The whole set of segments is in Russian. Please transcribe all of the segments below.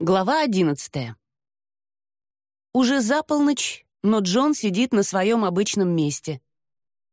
Глава одиннадцатая. Уже за полночь, но Джон сидит на своем обычном месте.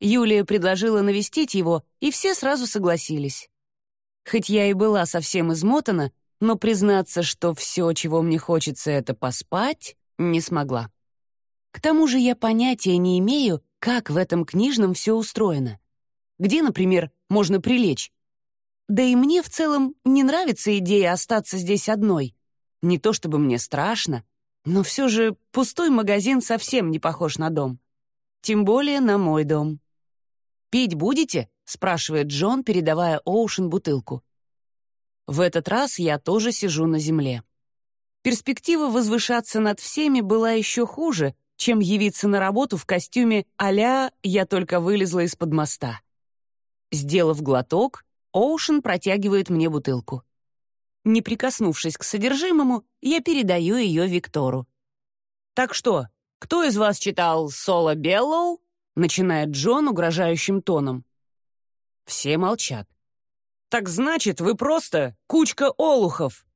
Юлия предложила навестить его, и все сразу согласились. Хоть я и была совсем измотана, но признаться, что все, чего мне хочется, это поспать, не смогла. К тому же я понятия не имею, как в этом книжном все устроено. Где, например, можно прилечь? Да и мне в целом не нравится идея остаться здесь одной — не то чтобы мне страшно, но все же пустой магазин совсем не похож на дом. Тем более на мой дом. «Пить будете?» — спрашивает Джон, передавая Оушен бутылку. В этот раз я тоже сижу на земле. Перспектива возвышаться над всеми была еще хуже, чем явиться на работу в костюме а «Я только вылезла из-под моста». Сделав глоток, Оушен протягивает мне бутылку. Не прикоснувшись к содержимому, я передаю ее Виктору. «Так что, кто из вас читал «Соло Беллоу»?» начинает Джон угрожающим тоном. Все молчат. «Так значит, вы просто кучка олухов!»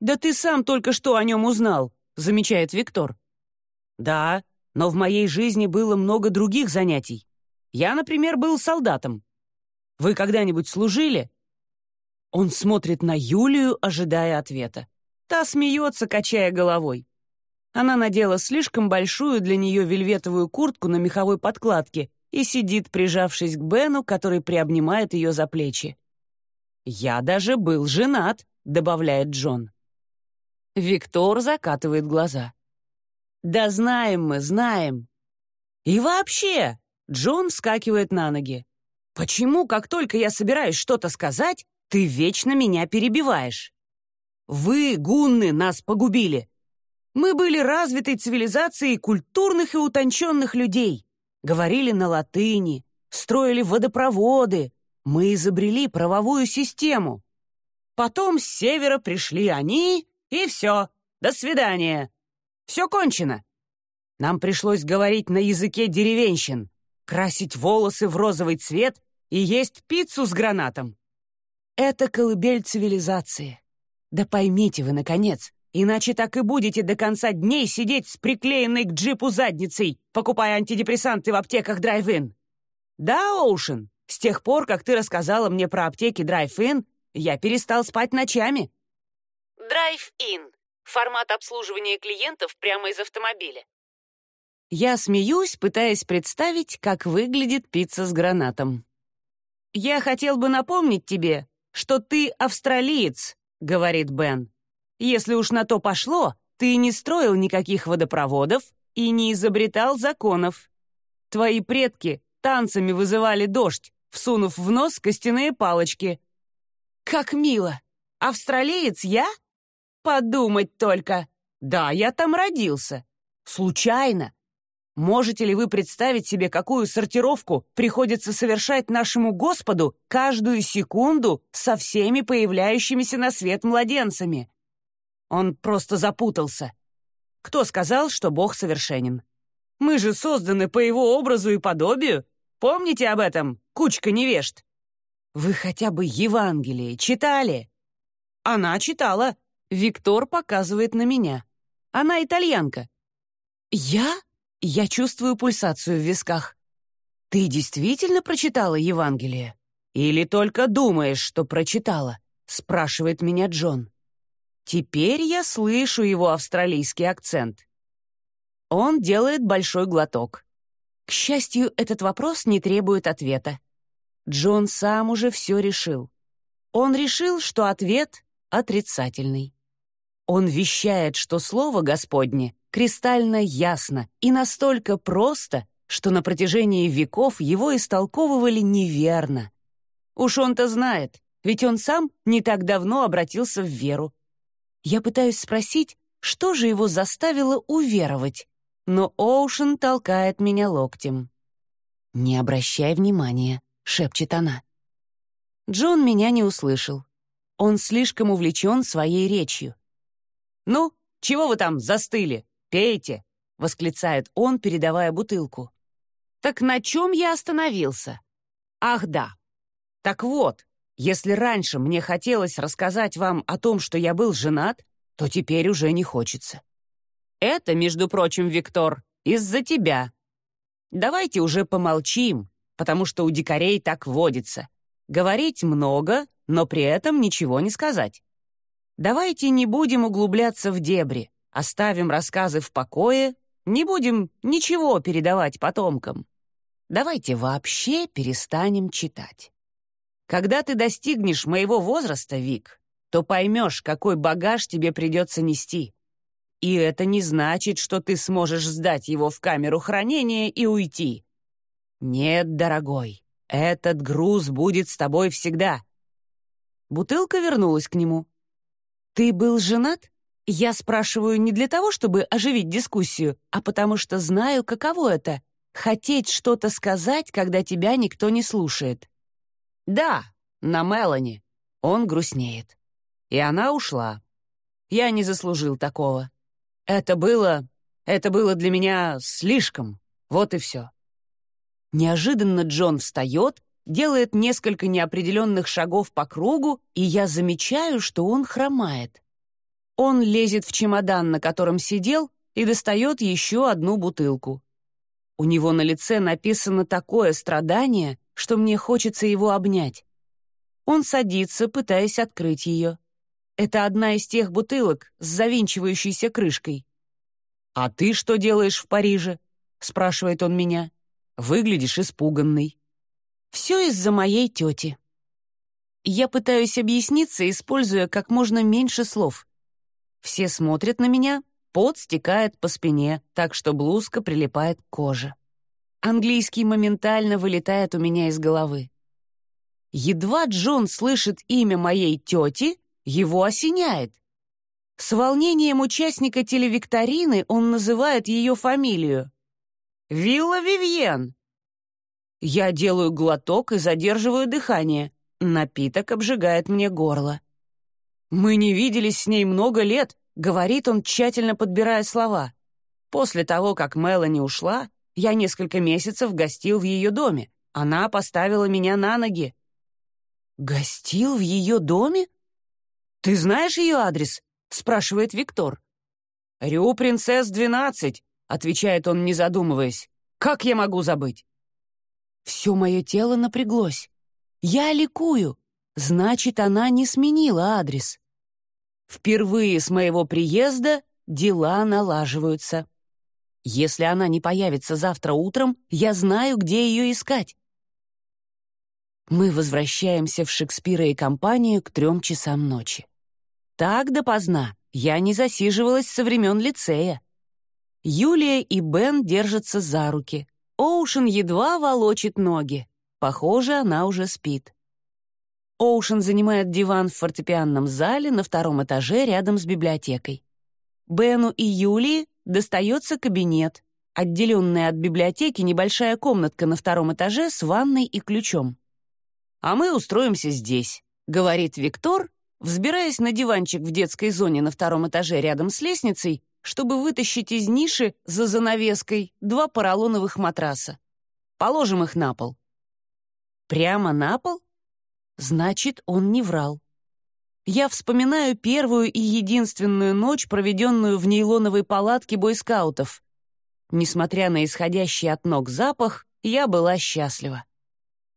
«Да ты сам только что о нем узнал», — замечает Виктор. «Да, но в моей жизни было много других занятий. Я, например, был солдатом. Вы когда-нибудь служили?» Он смотрит на Юлию, ожидая ответа. Та смеется, качая головой. Она надела слишком большую для нее вельветовую куртку на меховой подкладке и сидит, прижавшись к Бену, который приобнимает ее за плечи. «Я даже был женат», — добавляет Джон. Виктор закатывает глаза. «Да знаем мы, знаем». «И вообще!» — Джон вскакивает на ноги. «Почему, как только я собираюсь что-то сказать, ты вечно меня перебиваешь. Вы, гунны, нас погубили. Мы были развитой цивилизацией культурных и утонченных людей. Говорили на латыни, строили водопроводы. Мы изобрели правовую систему. Потом с севера пришли они, и все. До свидания. Все кончено. Нам пришлось говорить на языке деревенщин, красить волосы в розовый цвет и есть пиццу с гранатом. Это колыбель цивилизации. Да поймите вы, наконец, иначе так и будете до конца дней сидеть с приклеенной к джипу задницей, покупая антидепрессанты в аптеках Драйв-Ин. Да, Оушен, с тех пор, как ты рассказала мне про аптеки Drive-In, я перестал спать ночами. Drive-In — формат обслуживания клиентов прямо из автомобиля. Я смеюсь, пытаясь представить, как выглядит пицца с гранатом. «Я хотел бы напомнить тебе, что ты австралиец», — говорит Бен. «Если уж на то пошло, ты не строил никаких водопроводов и не изобретал законов. Твои предки танцами вызывали дождь, всунув в нос костяные палочки». «Как мило! Австралиец я? Подумать только! Да, я там родился. Случайно, Можете ли вы представить себе, какую сортировку приходится совершать нашему Господу каждую секунду со всеми появляющимися на свет младенцами? Он просто запутался. Кто сказал, что Бог совершенен? Мы же созданы по его образу и подобию. Помните об этом, кучка невежд? Вы хотя бы Евангелие читали? Она читала. Виктор показывает на меня. Она итальянка. Я? Я чувствую пульсацию в висках. Ты действительно прочитала Евангелие? Или только думаешь, что прочитала? Спрашивает меня Джон. Теперь я слышу его австралийский акцент. Он делает большой глоток. К счастью, этот вопрос не требует ответа. Джон сам уже все решил. Он решил, что ответ отрицательный. Он вещает, что слово Господне кристально ясно и настолько просто, что на протяжении веков его истолковывали неверно. Уж он-то знает, ведь он сам не так давно обратился в веру. Я пытаюсь спросить, что же его заставило уверовать, но Оушен толкает меня локтем. «Не обращай внимания», — шепчет она. Джон меня не услышал. Он слишком увлечен своей речью. «Ну, чего вы там застыли?» «Пейте!» — восклицает он, передавая бутылку. «Так на чем я остановился?» «Ах, да! Так вот, если раньше мне хотелось рассказать вам о том, что я был женат, то теперь уже не хочется. Это, между прочим, Виктор, из-за тебя. Давайте уже помолчим, потому что у дикарей так водится. Говорить много, но при этом ничего не сказать. Давайте не будем углубляться в дебри, оставим рассказы в покое, не будем ничего передавать потомкам. Давайте вообще перестанем читать. Когда ты достигнешь моего возраста, Вик, то поймешь, какой багаж тебе придется нести. И это не значит, что ты сможешь сдать его в камеру хранения и уйти. Нет, дорогой, этот груз будет с тобой всегда. Бутылка вернулась к нему. «Ты был женат?» Я спрашиваю не для того, чтобы оживить дискуссию, а потому что знаю, каково это — хотеть что-то сказать, когда тебя никто не слушает. «Да, на Мелани». Он грустнеет. И она ушла. Я не заслужил такого. Это было... Это было для меня слишком. Вот и все. Неожиданно Джон встает, делает несколько неопределенных шагов по кругу, и я замечаю, что он хромает. Он лезет в чемодан, на котором сидел, и достает еще одну бутылку. У него на лице написано такое страдание, что мне хочется его обнять. Он садится, пытаясь открыть ее. Это одна из тех бутылок с завинчивающейся крышкой. «А ты что делаешь в Париже?» — спрашивает он меня. «Выглядишь испуганный». «Все из-за моей тети». Я пытаюсь объясниться, используя как можно меньше слов. Все смотрят на меня, пот стекает по спине, так что блузка прилипает к коже. Английский моментально вылетает у меня из головы. Едва Джон слышит имя моей тети, его осеняет. С волнением участника телевикторины он называет ее фамилию. «Вилла Вивьен». Я делаю глоток и задерживаю дыхание. Напиток обжигает мне горло. «Мы не виделись с ней много лет», — говорит он, тщательно подбирая слова. «После того, как Мелани ушла, я несколько месяцев гостил в ее доме. Она поставила меня на ноги». «Гостил в ее доме? Ты знаешь ее адрес?» — спрашивает Виктор. «Рю Принцесс 12», — отвечает он, не задумываясь. «Как я могу забыть?» Все мое тело напряглось. Я ликую. Значит, она не сменила адрес. Впервые с моего приезда дела налаживаются. Если она не появится завтра утром, я знаю, где ее искать. Мы возвращаемся в Шекспира и компанию к трем часам ночи. Так допоздна я не засиживалась со времен лицея. Юлия и Бен держатся за руки. Оушен едва волочит ноги. Похоже, она уже спит. Оушен занимает диван в фортепианном зале на втором этаже рядом с библиотекой. Бену и Юлии достается кабинет, отделенная от библиотеки небольшая комнатка на втором этаже с ванной и ключом. «А мы устроимся здесь», — говорит Виктор, взбираясь на диванчик в детской зоне на втором этаже рядом с лестницей, чтобы вытащить из ниши за занавеской два поролоновых матраса. Положим их на пол. Прямо на пол? Значит, он не врал. Я вспоминаю первую и единственную ночь, проведенную в нейлоновой палатке бойскаутов. Несмотря на исходящий от ног запах, я была счастлива.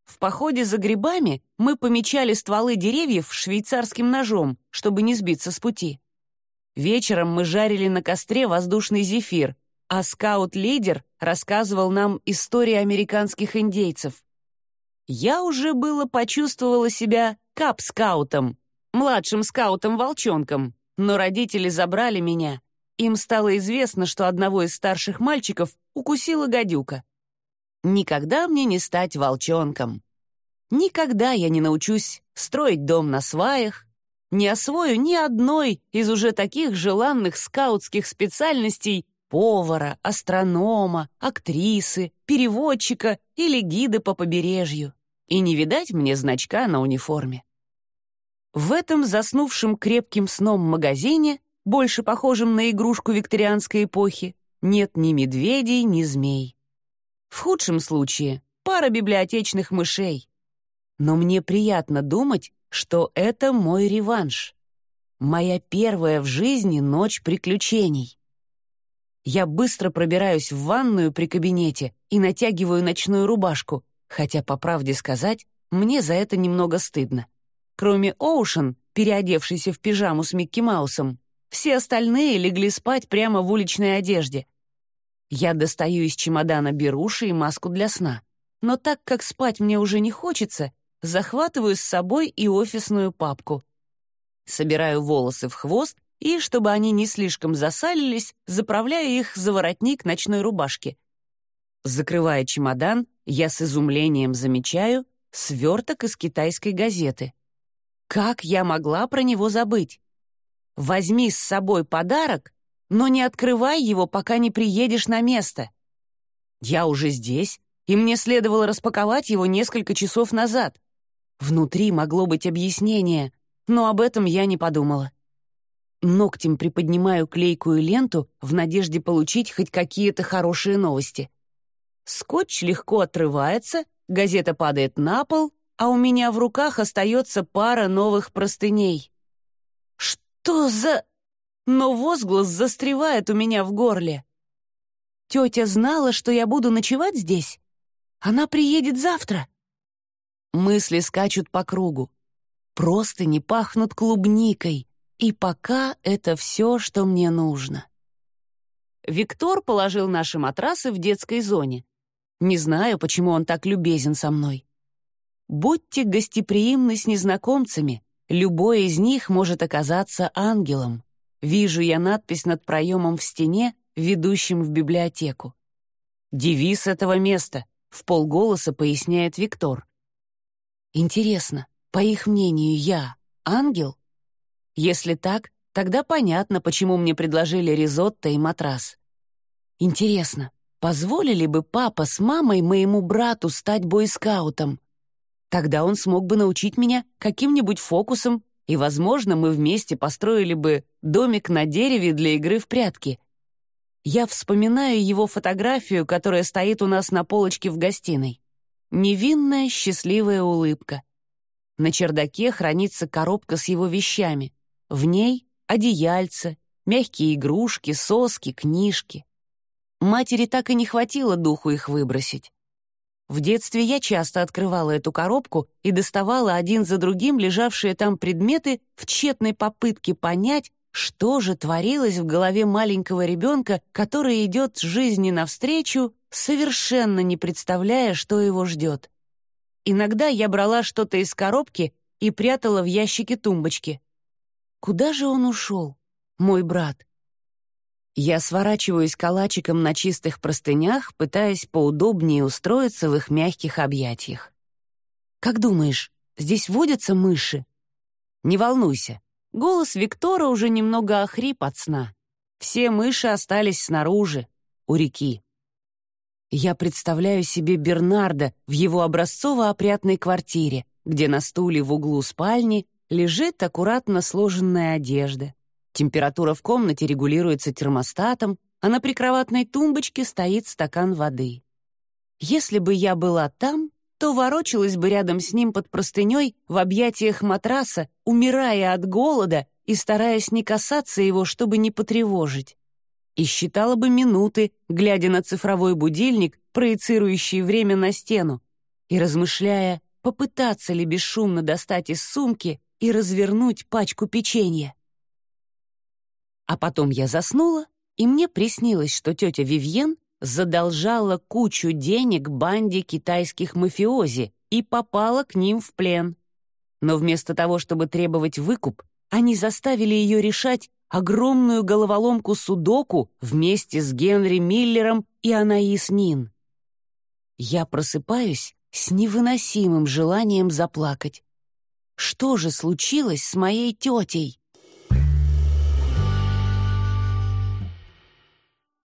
В походе за грибами мы помечали стволы деревьев швейцарским ножом, чтобы не сбиться с пути. Вечером мы жарили на костре воздушный зефир, а скаут-лидер рассказывал нам истории американских индейцев. Я уже было почувствовала себя кап-скаутом, младшим скаутом-волчонком, но родители забрали меня. Им стало известно, что одного из старших мальчиков укусила гадюка. Никогда мне не стать волчонком. Никогда я не научусь строить дом на сваях, не освою ни одной из уже таких желанных скаутских специальностей повара, астронома, актрисы, переводчика или гида по побережью. И не видать мне значка на униформе. В этом заснувшем крепким сном магазине, больше похожем на игрушку викторианской эпохи, нет ни медведей, ни змей. В худшем случае — пара библиотечных мышей. Но мне приятно думать, что это мой реванш. Моя первая в жизни ночь приключений. Я быстро пробираюсь в ванную при кабинете и натягиваю ночную рубашку, хотя, по правде сказать, мне за это немного стыдно. Кроме Оушен, переодевшейся в пижаму с Микки Маусом, все остальные легли спать прямо в уличной одежде. Я достаю из чемодана беруши и маску для сна. Но так как спать мне уже не хочется, захватываю с собой и офисную папку. Собираю волосы в хвост и, чтобы они не слишком засалились, заправляю их за воротник ночной рубашки. Закрывая чемодан, я с изумлением замечаю сверток из китайской газеты. Как я могла про него забыть? Возьми с собой подарок, но не открывай его, пока не приедешь на место. Я уже здесь, и мне следовало распаковать его несколько часов назад. Внутри могло быть объяснение, но об этом я не подумала. Ногтем приподнимаю клейкую ленту в надежде получить хоть какие-то хорошие новости. Скотч легко отрывается, газета падает на пол, а у меня в руках остается пара новых простыней. «Что за...» Но возглас застревает у меня в горле. Тетя знала, что я буду ночевать здесь? Она приедет завтра. Мысли скачут по кругу. Просто не пахнут клубникой. И пока это все, что мне нужно. Виктор положил наши матрасы в детской зоне. Не знаю, почему он так любезен со мной. Будьте гостеприимны с незнакомцами. Любой из них может оказаться ангелом. Вижу я надпись над проемом в стене, ведущим в библиотеку. «Девиз этого места», — в полголоса поясняет Виктор. Интересно, по их мнению, я ангел? Если так, тогда понятно, почему мне предложили ризотто и матрас. Интересно, позволили бы папа с мамой моему брату стать бойскаутом? Тогда он смог бы научить меня каким-нибудь фокусам, и, возможно, мы вместе построили бы домик на дереве для игры в прятки. Я вспоминаю его фотографию, которая стоит у нас на полочке в гостиной. Невинная, счастливая улыбка. На чердаке хранится коробка с его вещами. В ней одеяльце, мягкие игрушки, соски, книжки. Матери так и не хватило духу их выбросить. В детстве я часто открывала эту коробку и доставала один за другим лежавшие там предметы в тщетной попытке понять, что же творилось в голове маленького ребенка, который идет жизни навстречу, совершенно не представляя, что его ждет. Иногда я брала что-то из коробки и прятала в ящике тумбочки. Куда же он ушел, мой брат? Я сворачиваюсь калачиком на чистых простынях, пытаясь поудобнее устроиться в их мягких объятиях. «Как думаешь, здесь водятся мыши?» «Не волнуйся». Голос Виктора уже немного охрип от сна. Все мыши остались снаружи, у реки. Я представляю себе Бернарда в его образцово-опрятной квартире, где на стуле в углу спальни Лежит аккуратно сложенная одежда. Температура в комнате регулируется термостатом, а на прикроватной тумбочке стоит стакан воды. Если бы я была там, то ворочалась бы рядом с ним под простыней в объятиях матраса, умирая от голода и стараясь не касаться его, чтобы не потревожить. И считала бы минуты, глядя на цифровой будильник, проецирующий время на стену, и размышляя, попытаться ли бесшумно достать из сумки и развернуть пачку печенья. А потом я заснула, и мне приснилось, что тетя Вивьен задолжала кучу денег банде китайских мафиози и попала к ним в плен. Но вместо того, чтобы требовать выкуп, они заставили ее решать огромную головоломку судоку вместе с Генри Миллером и Анаис Нин. Я просыпаюсь с невыносимым желанием заплакать. Что же случилось с моей тетей?